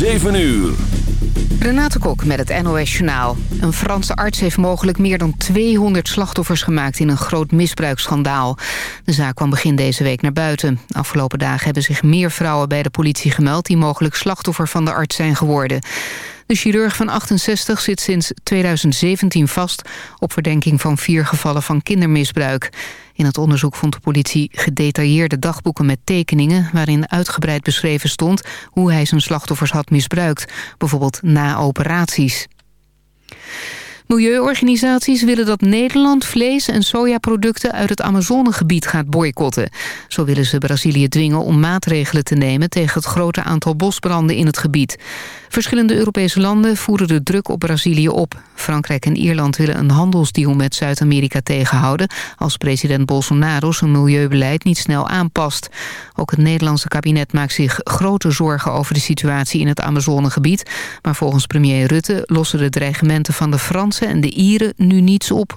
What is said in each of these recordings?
7 uur. Renate Kok met het NOS Journaal. Een Franse arts heeft mogelijk meer dan 200 slachtoffers gemaakt... in een groot misbruiksschandaal. De zaak kwam begin deze week naar buiten. Afgelopen dagen hebben zich meer vrouwen bij de politie gemeld... die mogelijk slachtoffer van de arts zijn geworden. De chirurg van 68 zit sinds 2017 vast... op verdenking van vier gevallen van kindermisbruik. In het onderzoek vond de politie gedetailleerde dagboeken met tekeningen... waarin uitgebreid beschreven stond hoe hij zijn slachtoffers had misbruikt. Bijvoorbeeld na operaties. Milieuorganisaties willen dat Nederland vlees- en sojaproducten uit het Amazonegebied gaat boycotten. Zo willen ze Brazilië dwingen om maatregelen te nemen tegen het grote aantal bosbranden in het gebied. Verschillende Europese landen voeren de druk op Brazilië op. Frankrijk en Ierland willen een handelsdeal met Zuid-Amerika tegenhouden... als president Bolsonaro zijn milieubeleid niet snel aanpast. Ook het Nederlandse kabinet maakt zich grote zorgen over de situatie in het Amazonegebied. Maar volgens premier Rutte lossen de dreigementen van de Fransen en de Ieren nu niets op.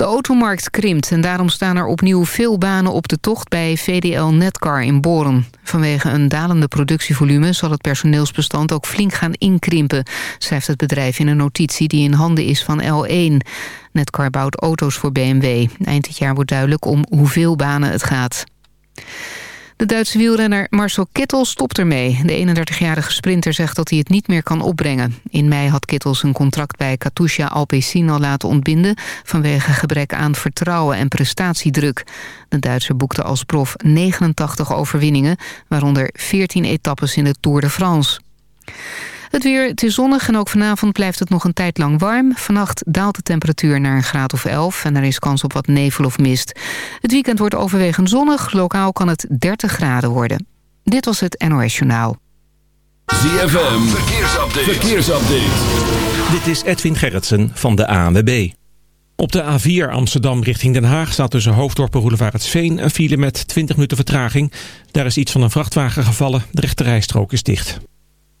De automarkt krimpt en daarom staan er opnieuw veel banen op de tocht bij VDL Netcar in Boren. Vanwege een dalende productievolume zal het personeelsbestand ook flink gaan inkrimpen, schrijft het bedrijf in een notitie die in handen is van L1. Netcar bouwt auto's voor BMW. Eind dit jaar wordt duidelijk om hoeveel banen het gaat. De Duitse wielrenner Marcel Kittel stopt ermee. De 31-jarige sprinter zegt dat hij het niet meer kan opbrengen. In mei had Kittel zijn contract bij Katusha Alpecin al laten ontbinden... vanwege gebrek aan vertrouwen en prestatiedruk. De Duitser boekte als prof 89 overwinningen... waaronder 14 etappes in de Tour de France. Het weer, het is zonnig en ook vanavond blijft het nog een tijd lang warm. Vannacht daalt de temperatuur naar een graad of 11 en er is kans op wat nevel of mist. Het weekend wordt overwegend zonnig, lokaal kan het 30 graden worden. Dit was het NOS Journaal. ZFM, verkeersupdate. verkeersupdate. Dit is Edwin Gerritsen van de ANWB. Op de A4 Amsterdam richting Den Haag staat tussen Hoofddorp en Roelevaretsveen een file met 20 minuten vertraging. Daar is iets van een vrachtwagen gevallen, de rechterrijstrook is dicht.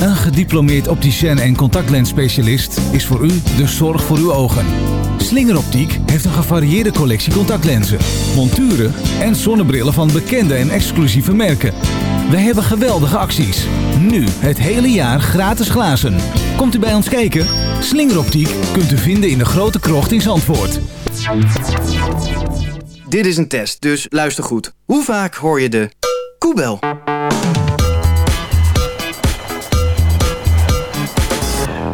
Een gediplomeerd opticien en contactlensspecialist is voor u de zorg voor uw ogen. Slingeroptiek heeft een gevarieerde collectie contactlenzen, monturen en zonnebrillen van bekende en exclusieve merken. Wij hebben geweldige acties. Nu het hele jaar gratis glazen. Komt u bij ons kijken? Slingeroptiek kunt u vinden in de grote krocht in Zandvoort. Dit is een test, dus luister goed. Hoe vaak hoor je de koebel?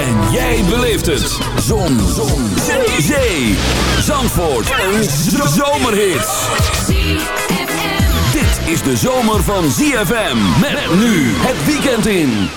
En jij beleeft het. Zon. Zon. Zee. Zandvoort. Een zomerhit. Dit is de zomer van ZFM. Met nu het weekend in.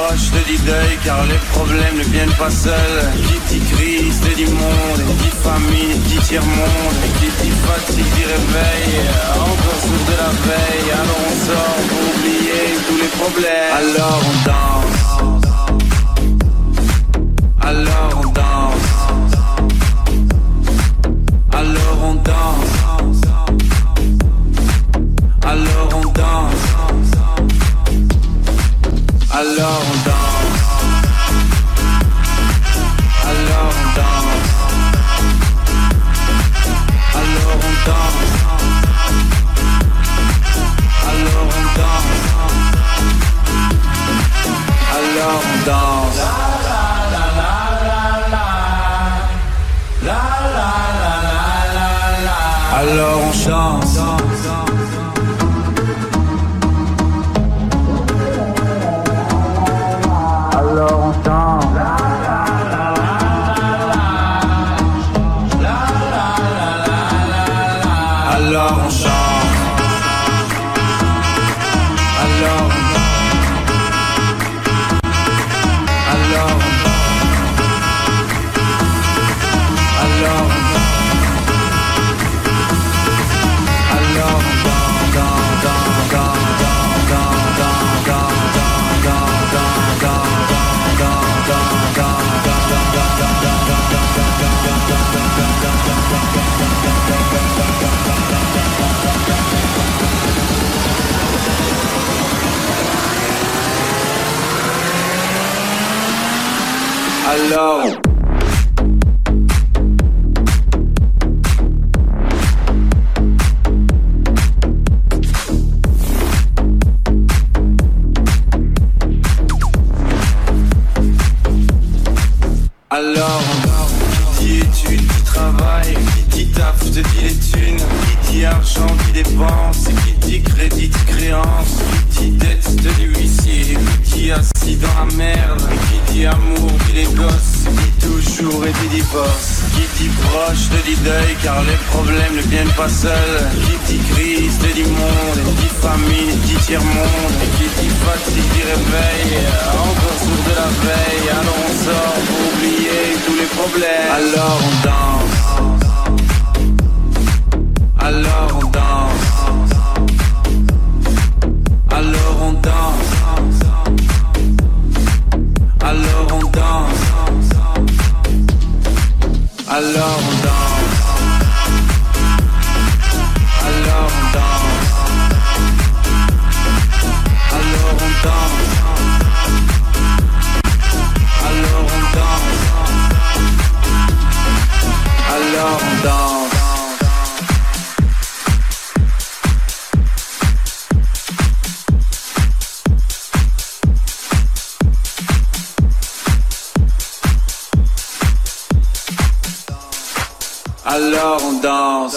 Proche, te dit deuil, car les problèmes ne viennent pas seuls, qui dit crise, te dit monde, qui dit famine, qui dit tiers-monde, qui dit fatigue, dit réveil, encore sourd de la veille, alors on sort pour oublier tous les problèmes, alors on danse. Alors on danse. Alors on danse. Alors on danse. Alors on danse. Alors on danse. Alors on danse. Alors on danse. Alors on danse. Alors on chante. Qui dit crise, te dit monde, qui famine, qui tiers-monde, qui dit fatigue, dit réveil, encore sourd de la veille, alors on sort pour oublier tous les problèmes, alors on danse. Alors on danse. Alors on danse. Alors on danse. Alors on danse. Alors on danse.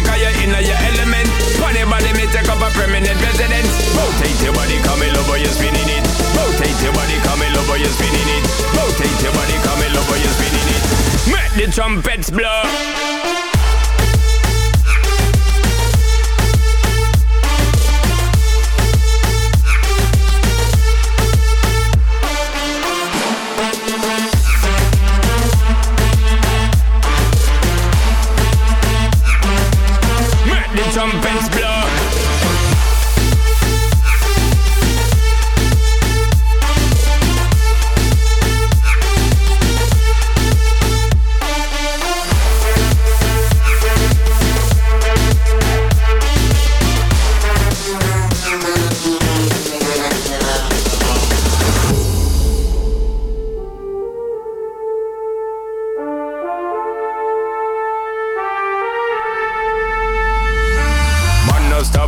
body, me take up a permanent residence. Rotate your body, come in over, you're spinning it. Rotate your body, come in over, you're spinning it. Rotate your body, come in over, you're spinning it. Make the trumpets blow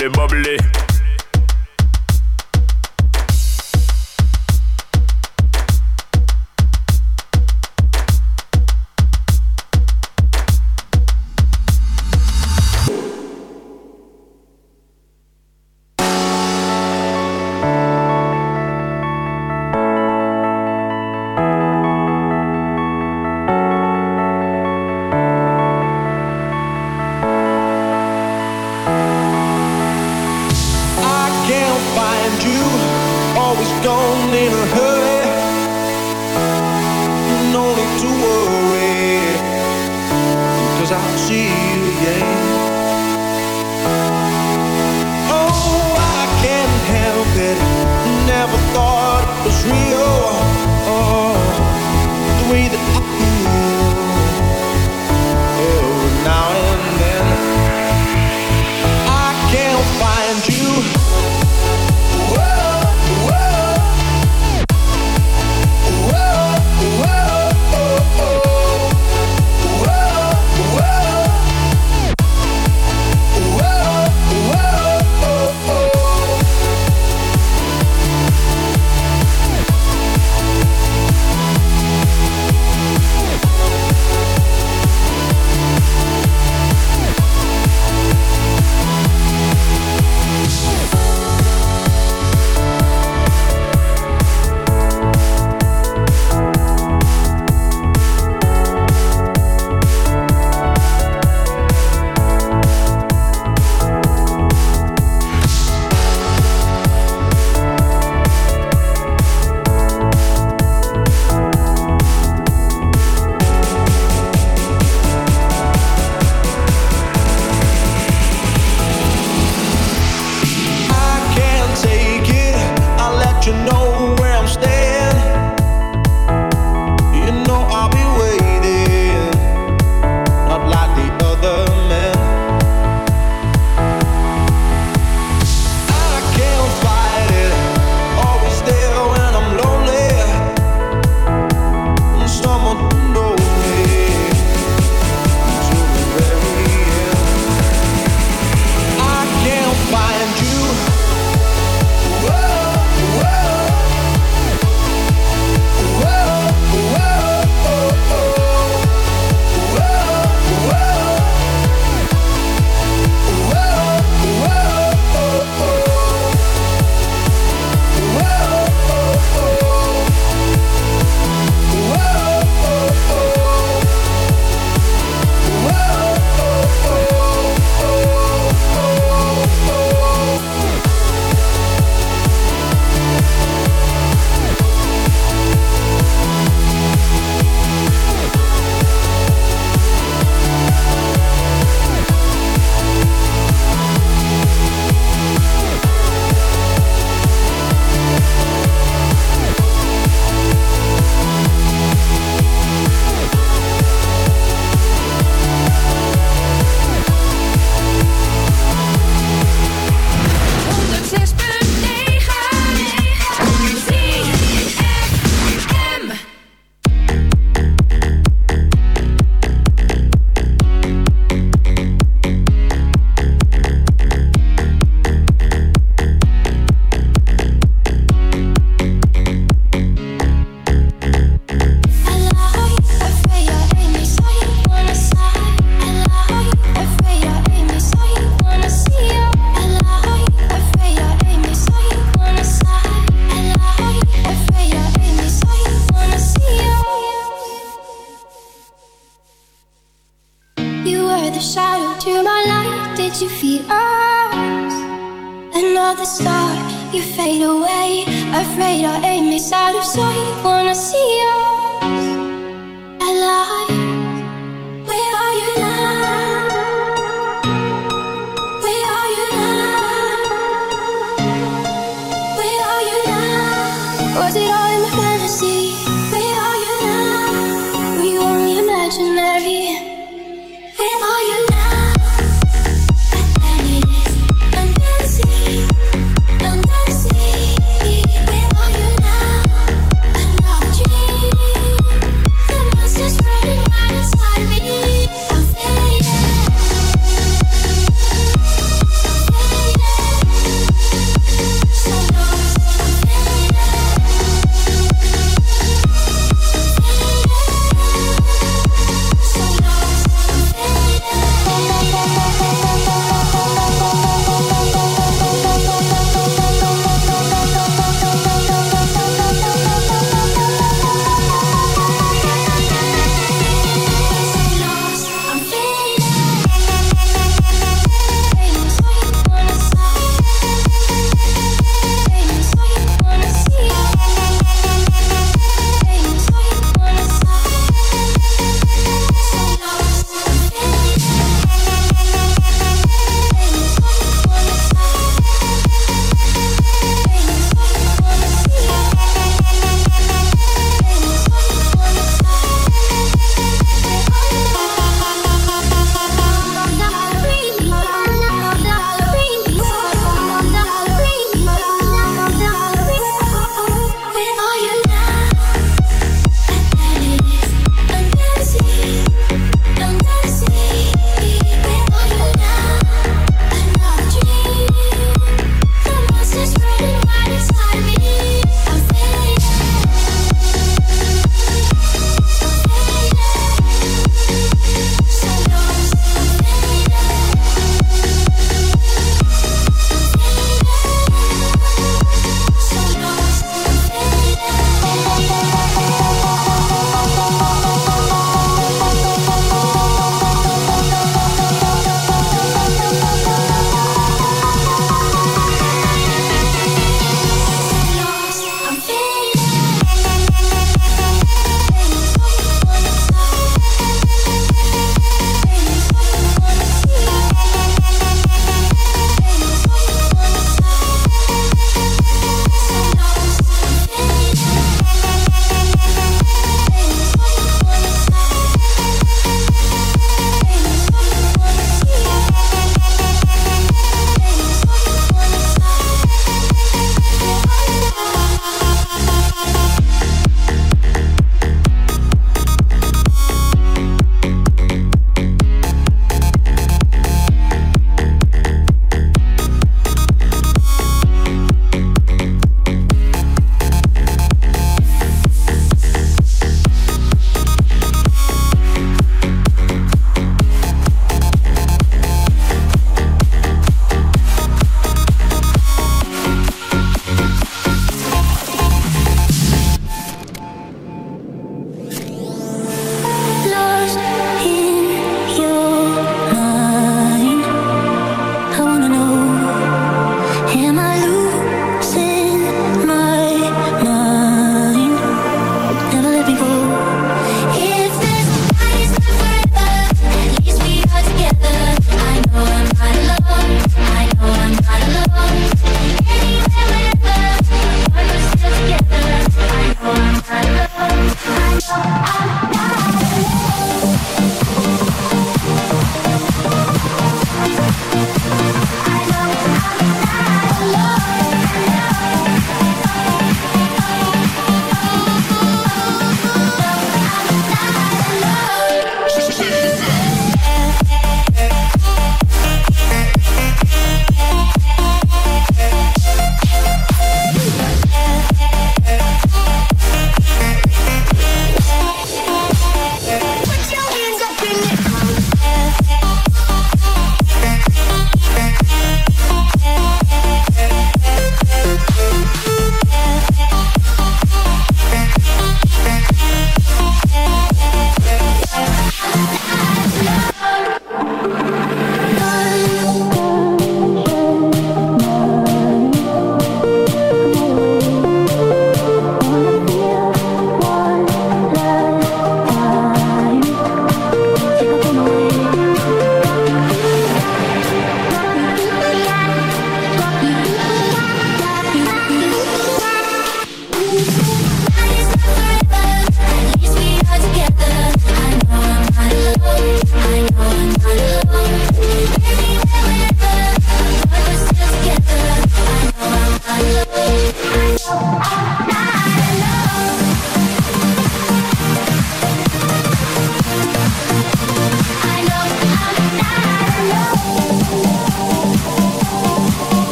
Bubbly, bubbly.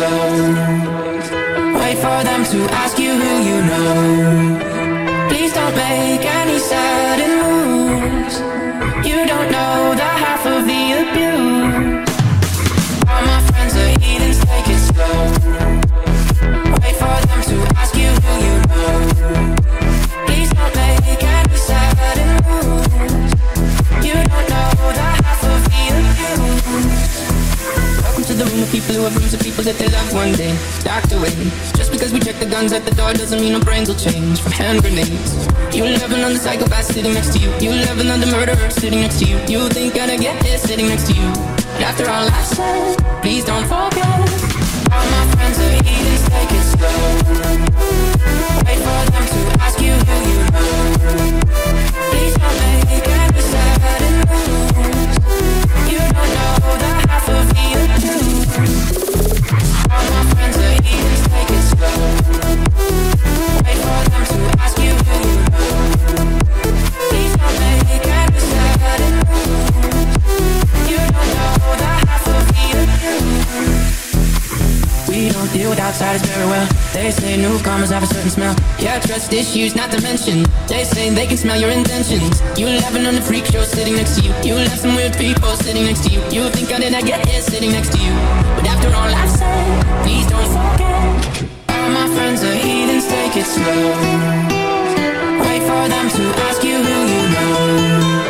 Slow. Wait for them to ask of rooms of people that they love one day. Docked away Just because we check the guns at the door doesn't mean our brains will change From hand grenades. You love another psychopath sitting next to you. You love another murderer sitting next to you. You think I'd get here sitting next to you. After all I've said Please don't forget. All my friends are heathens, take it slow Wait for them to ask you who you know Please don't make with outsiders very well. They say newcomers have a certain smell. Yeah, trust issues not to mention. They say they can smell your intentions. You laughing on the freak show sitting next to you. You left some weird people sitting next to you. You think I did I get here sitting next to you? But after all I've said, please don't forget. All my friends are heathens, take it slow. Wait for them to ask you who you know.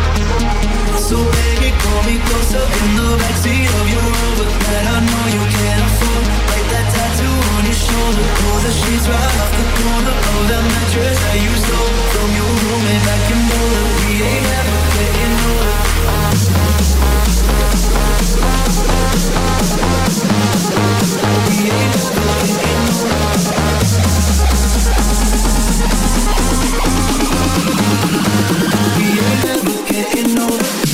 So baby, call me closer in the backseat of your Rover that I know you can't afford. Write that tattoo on your shoulder. Pull the sheets right off the corner of that mattress that you stole from your roommate back in Boulder. We ain't never getting older. Look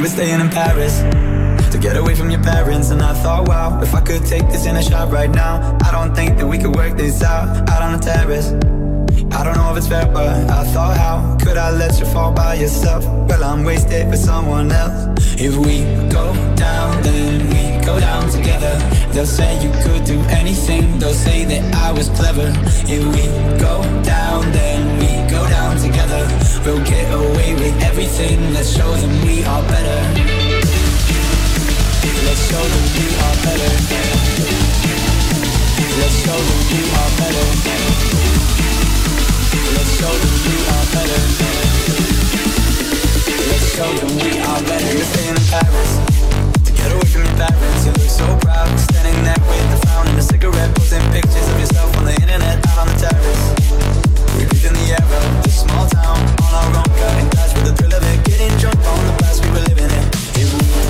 We were staying in Paris to get away from your parents, and I thought, wow, if I could take this in a shot right now, I don't think that we could work this out out on the terrace. I don't know if it's fair, but I thought, how could I let you fall by yourself? Well, I'm wasted for someone else. If we go down, then we go down together. They'll say you could do anything, they'll say that I was clever. If we go down, then we down together. We'll get away with everything, let's show them we are better. Let's show them we are better. Let's show them we are better. Let's show them we are better. Let's show them we are better. You're staying in Paris to get away from your parents. You look so proud, standing there with the fountain, a cigarette, posting pictures of yourself on the internet, out on the terrace. We breathe in the air of this small town on our own, cutting glass with the thrill of it, getting drunk on the past we were living in. If